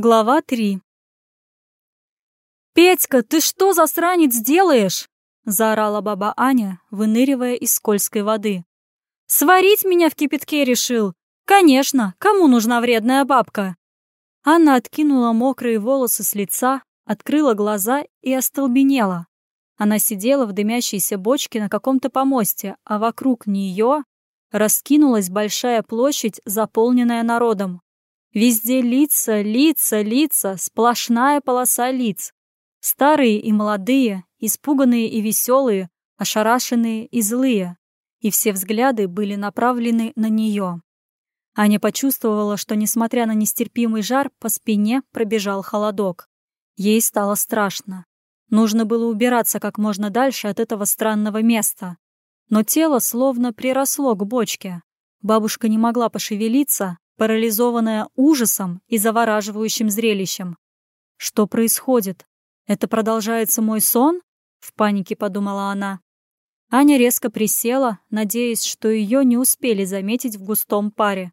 Глава 3 «Петька, ты что, засранец, делаешь?» — заорала баба Аня, выныривая из скользкой воды. «Сварить меня в кипятке решил? Конечно, кому нужна вредная бабка?» Анна откинула мокрые волосы с лица, открыла глаза и остолбенела. Она сидела в дымящейся бочке на каком-то помосте, а вокруг нее раскинулась большая площадь, заполненная народом. Везде лица, лица, лица, сплошная полоса лиц. Старые и молодые, испуганные и веселые, ошарашенные и злые. И все взгляды были направлены на нее. Аня почувствовала, что, несмотря на нестерпимый жар, по спине пробежал холодок. Ей стало страшно. Нужно было убираться как можно дальше от этого странного места. Но тело словно приросло к бочке. Бабушка не могла пошевелиться, парализованная ужасом и завораживающим зрелищем. Что происходит? Это продолжается мой сон? В панике подумала она. Аня резко присела, надеясь, что ее не успели заметить в густом паре.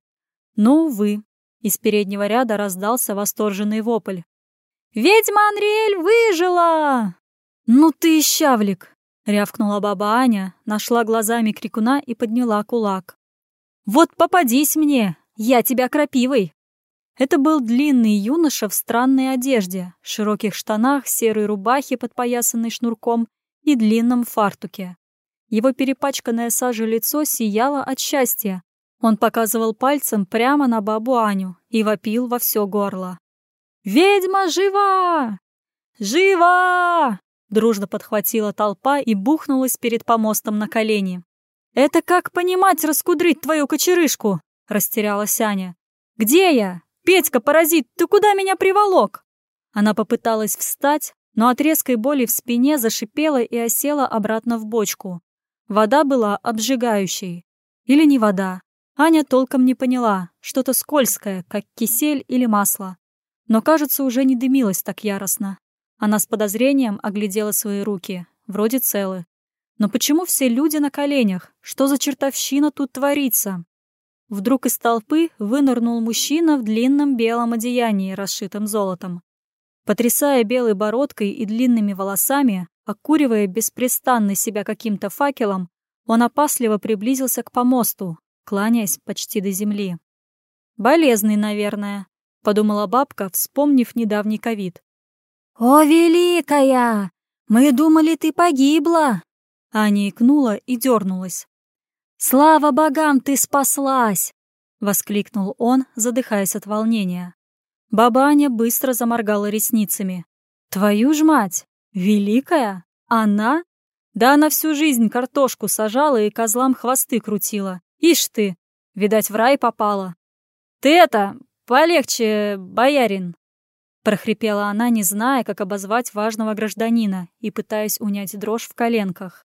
Но, увы, из переднего ряда раздался восторженный вопль. «Ведьма Анриэль выжила!» «Ну ты и щавлик!» — рявкнула баба Аня, нашла глазами крикуна и подняла кулак. «Вот попадись мне! «Я тебя крапивой!» Это был длинный юноша в странной одежде, широких штанах, серой рубахе, подпоясанной шнурком, и длинном фартуке. Его перепачканное сажей лицо сияло от счастья. Он показывал пальцем прямо на бабу Аню и вопил во все горло. «Ведьма жива! Жива!» Дружно подхватила толпа и бухнулась перед помостом на колени. «Это как понимать раскудрить твою кочерышку?» — растерялась Аня. «Где я? Петька, паразит, ты куда меня приволок?» Она попыталась встать, но от резкой боли в спине зашипела и осела обратно в бочку. Вода была обжигающей. Или не вода. Аня толком не поняла, что-то скользкое, как кисель или масло. Но, кажется, уже не дымилась так яростно. Она с подозрением оглядела свои руки, вроде целы. Но почему все люди на коленях? Что за чертовщина тут творится? Вдруг из толпы вынырнул мужчина в длинном белом одеянии, расшитом золотом. Потрясая белой бородкой и длинными волосами, окуривая беспрестанно себя каким-то факелом, он опасливо приблизился к помосту, кланяясь почти до земли. «Болезный, наверное», — подумала бабка, вспомнив недавний ковид. «О, великая! Мы думали, ты погибла!» Аня икнула и дернулась. «Слава богам, ты спаслась!» — воскликнул он, задыхаясь от волнения. Баба Аня быстро заморгала ресницами. «Твою ж мать! Великая? Она? Да она всю жизнь картошку сажала и козлам хвосты крутила. Ишь ты! Видать, в рай попала. Ты это, полегче, боярин!» прохрипела она, не зная, как обозвать важного гражданина и пытаясь унять дрожь в коленках.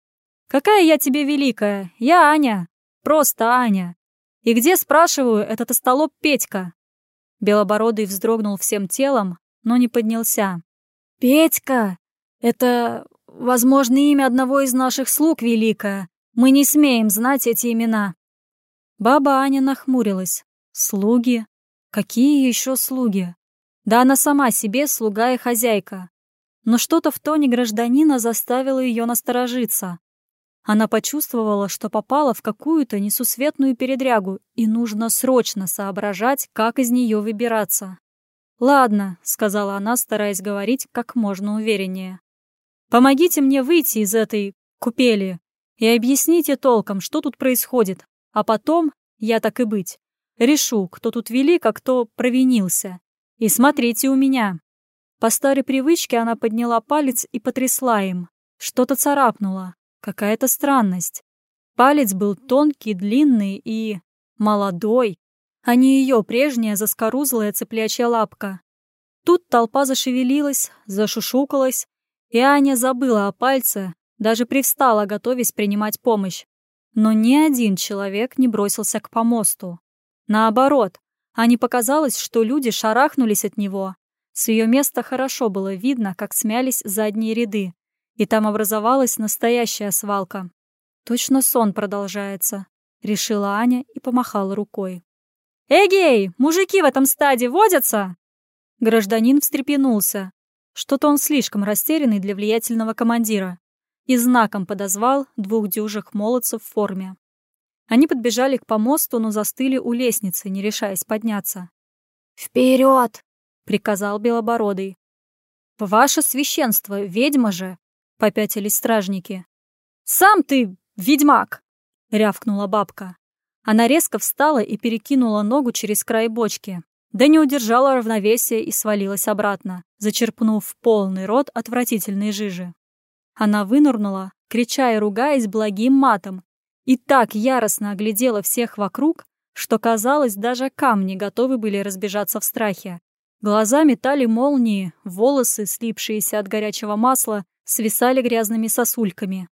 «Какая я тебе великая? Я Аня. Просто Аня. И где, спрашиваю, этот остолоп Петька?» Белобородый вздрогнул всем телом, но не поднялся. «Петька! Это, возможно, имя одного из наших слуг великое. Мы не смеем знать эти имена». Баба Аня нахмурилась. «Слуги? Какие еще слуги?» Да она сама себе слуга и хозяйка. Но что-то в тоне гражданина заставило ее насторожиться. Она почувствовала, что попала в какую-то несусветную передрягу, и нужно срочно соображать, как из нее выбираться. «Ладно», — сказала она, стараясь говорить как можно увереннее. «Помогите мне выйти из этой купели и объясните толком, что тут происходит, а потом, я так и быть, решу, кто тут велик, а кто провинился. И смотрите у меня». По старой привычке она подняла палец и потрясла им. Что-то царапнуло. Какая-то странность. Палец был тонкий, длинный и... молодой, а не ее прежняя заскорузлая цыплячья лапка. Тут толпа зашевелилась, зашушукалась, и Аня забыла о пальце, даже привстала, готовясь принимать помощь. Но ни один человек не бросился к помосту. Наоборот, Ане показалось, что люди шарахнулись от него. С ее места хорошо было видно, как смялись задние ряды и там образовалась настоящая свалка. Точно сон продолжается, решила Аня и помахала рукой. «Эгей, мужики в этом стаде водятся?» Гражданин встрепенулся. Что-то он слишком растерянный для влиятельного командира. И знаком подозвал двух дюжих молодцев в форме. Они подбежали к помосту, но застыли у лестницы, не решаясь подняться. «Вперед!» — приказал Белобородый. «Ваше священство, ведьма же!» — попятились стражники. «Сам ты ведьмак!» — рявкнула бабка. Она резко встала и перекинула ногу через край бочки. Да не удержала равновесия и свалилась обратно, зачерпнув полный рот отвратительной жижи. Она вынырнула, крича и ругаясь благим матом, и так яростно оглядела всех вокруг, что, казалось, даже камни готовы были разбежаться в страхе. Глаза метали молнии, волосы, слипшиеся от горячего масла, свисали грязными сосульками.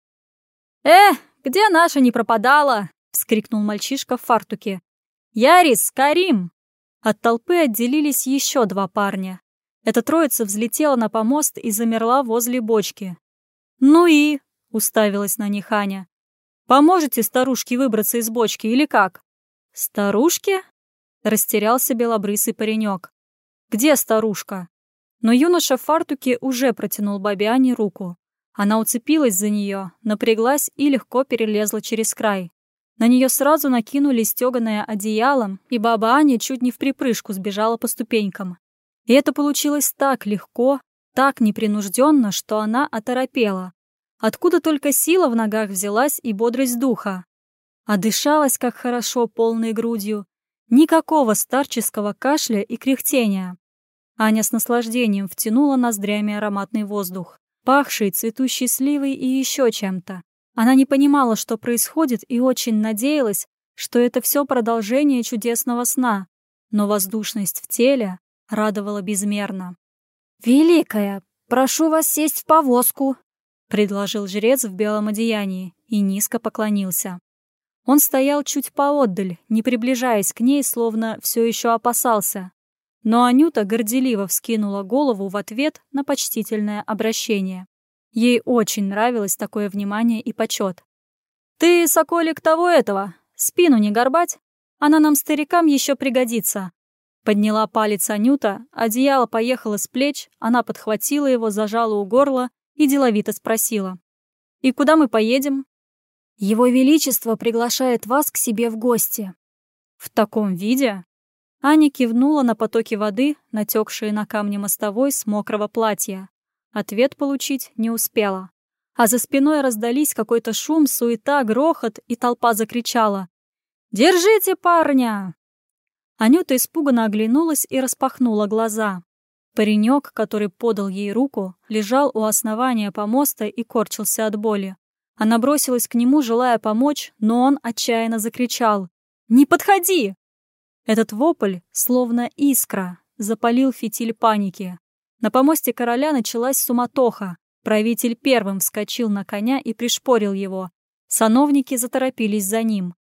«Э, где наша не пропадала?» — вскрикнул мальчишка в фартуке. «Ярис, Карим!» От толпы отделились еще два парня. Эта троица взлетела на помост и замерла возле бочки. «Ну и?» — уставилась на них Аня. «Поможете старушке выбраться из бочки или как?» «Старушке?» — растерялся белобрысый паренек. «Где старушка?» Но юноша в фартуке уже протянул бабе Ане руку. Она уцепилась за нее, напряглась и легко перелезла через край. На нее сразу накинули стеганое одеялом, и баба Аня чуть не в припрыжку сбежала по ступенькам. И это получилось так легко, так непринужденно, что она оторопела. Откуда только сила в ногах взялась и бодрость духа. А дышалась как хорошо полной грудью. Никакого старческого кашля и кряхтения. Аня с наслаждением втянула ноздрями ароматный воздух, пахший цветущей сливой и еще чем-то. Она не понимала, что происходит, и очень надеялась, что это все продолжение чудесного сна, но воздушность в теле радовала безмерно. «Великая, прошу вас сесть в повозку», — предложил жрец в белом одеянии и низко поклонился. Он стоял чуть поотдаль, не приближаясь к ней, словно все еще опасался. Но Анюта горделиво вскинула голову в ответ на почтительное обращение. Ей очень нравилось такое внимание и почет. «Ты, соколик, того этого, спину не горбать? Она нам, старикам, еще пригодится». Подняла палец Анюта, одеяло поехало с плеч, она подхватила его, зажала у горла и деловито спросила. «И куда мы поедем?» «Его Величество приглашает вас к себе в гости». «В таком виде?» Аня кивнула на потоки воды, натекшие на камне мостовой с мокрого платья. Ответ получить не успела. А за спиной раздались какой-то шум, суета, грохот, и толпа закричала. «Держите парня!» Анюта испуганно оглянулась и распахнула глаза. Паренек, который подал ей руку, лежал у основания помоста и корчился от боли. Она бросилась к нему, желая помочь, но он отчаянно закричал. «Не подходи!» Этот вопль, словно искра, запалил фитиль паники. На помосте короля началась суматоха. Правитель первым вскочил на коня и пришпорил его. Сановники заторопились за ним.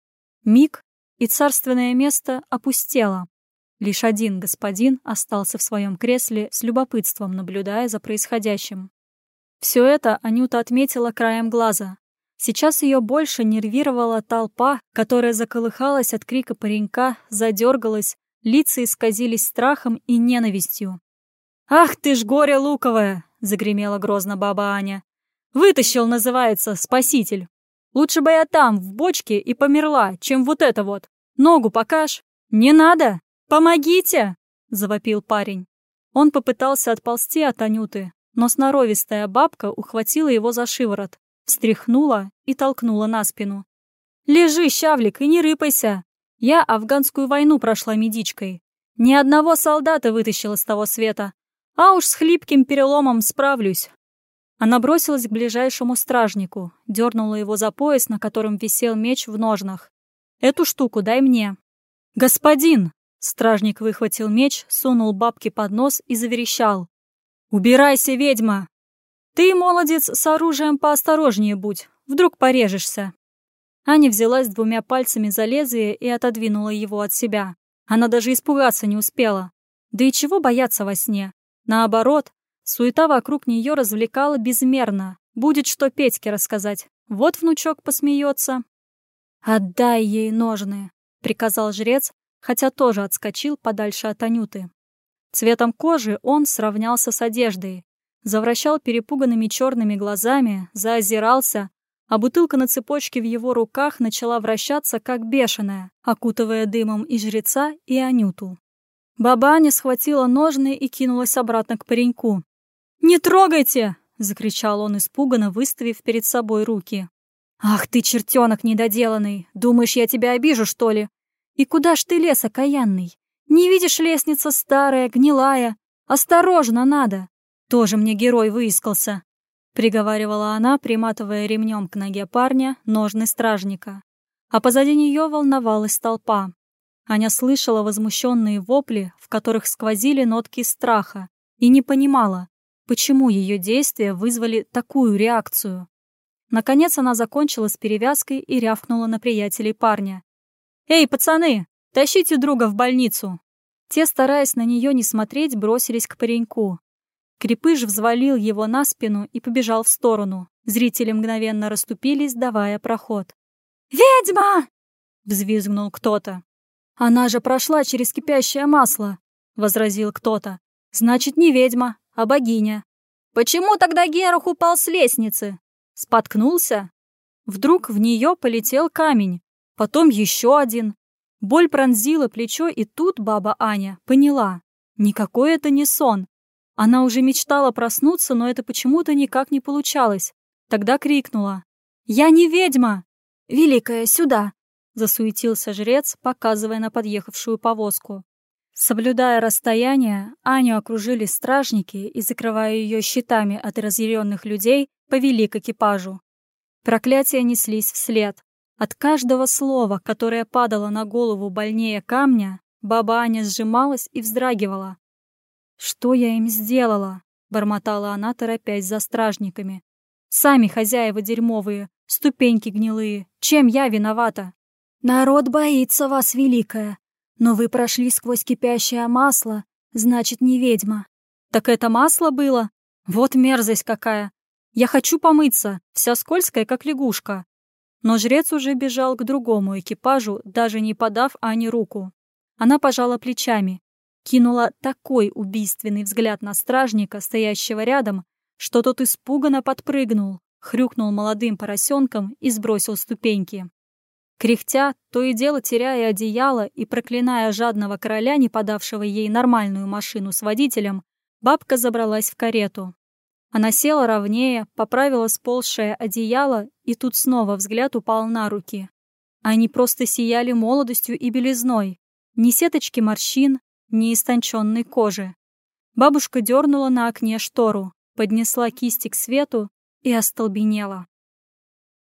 Миг, и царственное место опустело. Лишь один господин остался в своем кресле с любопытством, наблюдая за происходящим. Все это Анюта отметила краем глаза. Сейчас ее больше нервировала толпа, которая заколыхалась от крика паренька, задергалась, лица исказились страхом и ненавистью. «Ах ты ж горе луковое!» — загремела грозно баба Аня. «Вытащил, называется, спаситель. Лучше бы я там, в бочке, и померла, чем вот это вот. Ногу покаж. Не надо! Помогите!» — завопил парень. Он попытался отползти от Анюты, но сноровистая бабка ухватила его за шиворот, встряхнула и толкнула на спину. «Лежи, щавлик, и не рыпайся! Я афганскую войну прошла медичкой. Ни одного солдата вытащила с того света, а уж с хлипким переломом справлюсь. Она бросилась к ближайшему стражнику, дернула его за пояс, на котором висел меч в ножнах. «Эту штуку дай мне». «Господин!» Стражник выхватил меч, сунул бабке под нос и заверещал. «Убирайся, ведьма! Ты, молодец, с оружием поосторожнее будь, вдруг порежешься». Аня взялась двумя пальцами за лезвие и отодвинула его от себя. Она даже испугаться не успела. Да и чего бояться во сне? Наоборот, суета вокруг нее развлекала безмерно. Будет что Петьке рассказать. Вот внучок посмеется. «Отдай ей ножны», — приказал жрец, хотя тоже отскочил подальше от Анюты. Цветом кожи он сравнялся с одеждой, завращал перепуганными черными глазами, заозирался, а бутылка на цепочке в его руках начала вращаться, как бешеная, окутывая дымом и жреца, и Анюту. Бабаня схватила ножны и кинулась обратно к пареньку. «Не трогайте!» — закричал он испуганно, выставив перед собой руки. «Ах ты, чертенок недоделанный! Думаешь, я тебя обижу, что ли? И куда ж ты лес окаянный? Не видишь, лестница старая, гнилая? Осторожно надо! Тоже мне герой выискался!» приговаривала она, приматывая ремнем к ноге парня ножны стражника. А позади нее волновалась толпа. Аня слышала возмущенные вопли, в которых сквозили нотки страха, и не понимала, почему ее действия вызвали такую реакцию. Наконец она закончила с перевязкой и рявкнула на приятелей парня. «Эй, пацаны, тащите друга в больницу!» Те, стараясь на нее не смотреть, бросились к пареньку. Крепыш взвалил его на спину и побежал в сторону. Зрители мгновенно расступились, давая проход. «Ведьма!» — взвизгнул кто-то. «Она же прошла через кипящее масло!» — возразил кто-то. «Значит, не ведьма, а богиня». «Почему тогда Герах упал с лестницы?» Споткнулся? Вдруг в нее полетел камень, потом еще один. Боль пронзила плечо, и тут баба Аня поняла. Никакой это не сон, она уже мечтала проснуться, но это почему-то никак не получалось. Тогда крикнула. «Я не ведьма!» «Великая, сюда!» Засуетился жрец, показывая на подъехавшую повозку. Соблюдая расстояние, Аню окружили стражники и, закрывая ее щитами от разъяренных людей, повели к экипажу. Проклятия неслись вслед. От каждого слова, которое падало на голову больнее камня, баба Аня сжималась и вздрагивала. «Что я им сделала?» — бормотала она, торопясь за стражниками. «Сами хозяева дерьмовые, ступеньки гнилые. Чем я виновата?» «Народ боится вас, великая. Но вы прошли сквозь кипящее масло, значит, не ведьма». «Так это масло было? Вот мерзость какая! Я хочу помыться, вся скользкая, как лягушка». Но жрец уже бежал к другому экипажу, даже не подав Ане руку. Она пожала плечами, кинула такой убийственный взгляд на стражника, стоящего рядом, что тот испуганно подпрыгнул, хрюкнул молодым поросенком и сбросил ступеньки. Кряхтя, то и дело теряя одеяло и проклиная жадного короля, не подавшего ей нормальную машину с водителем, бабка забралась в карету. Она села ровнее, поправила сползшее одеяло, и тут снова взгляд упал на руки. Они просто сияли молодостью и белизной. Ни сеточки морщин, неистонченной кожи. Бабушка дернула на окне штору, поднесла кисти к свету и остолбенела.